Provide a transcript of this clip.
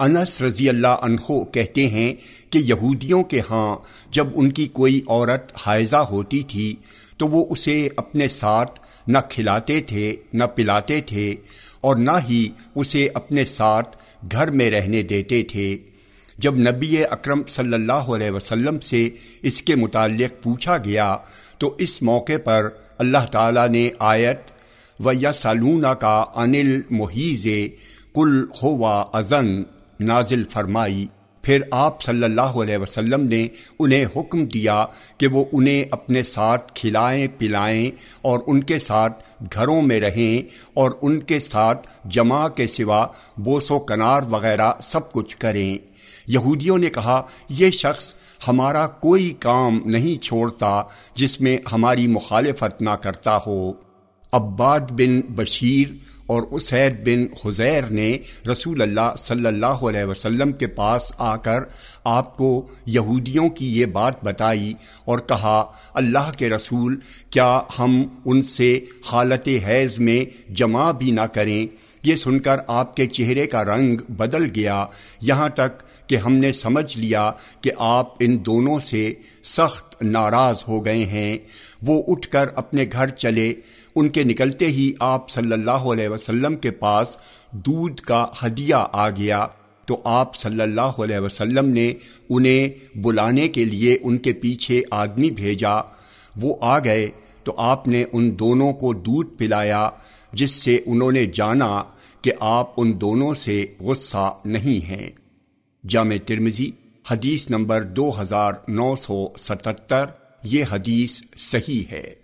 انس رضی اللہ عنہ کہتے ہیں کہ یہودیوں کے ہاں جب ان کی کوئی عورت حائضہ ہوتی تھی تو وہ اسے اپنے ساتھ نہ کھلاتے تھے، نہ پلاتے تھے اور نہ ہی اسے اپنے ساتھ گھر میں رہنے دیتے تھے۔ جب نبی اکرم صلی اللہ علیہ وسلم سے اس کے متعلق پوچھا گیا تو اس موقع پر اللہ تعالیٰ نے آیت و یا سالونہ کا انل محیز نازل فرمائی۔ پھر آپ صلی اللہ علیہ وسلم نے انہیں حکم دیا کہ وہ انہیں اپنے ساتھ کھلائیں، پلائیں اور ان کے ساتھ گھروں میں رہیں اور ان کے ساتھ جمع کے سوا بوس و کنار وغیرہ سب کچھ کریں۔ یہودیوں نے کہا، یہ شخص ہمارا کوئی کام نہیں چھوڑتا جس میں ہماری مخالفت نہ کرتا ہو۔ عباد بن بشیر ہماری مخالفت نہ بن بشیر اور اسید بن حزیر نے رسول اللہ صلی اللہ علیہ وسلم کے پاس آ کر آپ کو یہودیوں کی یہ بات بتائی اور کہا، اللہ کے یہ سن کر آپ کے چہرے کا رنگ بدل گیا۔ یہاں تک کہ ہم نے سمجھ لیا کہ آپ ان دونوں سے سخت ناراض ہو گئے ہیں۔ وہ اٹھ کر اپنے گھر چلے۔ ان کے نکلتے ہی آپ صلی اللہ علیہ وسلم کے پاس دودھ کا ہدیہ آ گیا۔ تو آپ صلی اللہ علیہ وسلم نے انہیں بلانے کے لیے ان کے پیچھے آدمی بھیجا وہ آ گئے تو آپ نے ان دونوں کو دودھ پلایا جس سے انہوں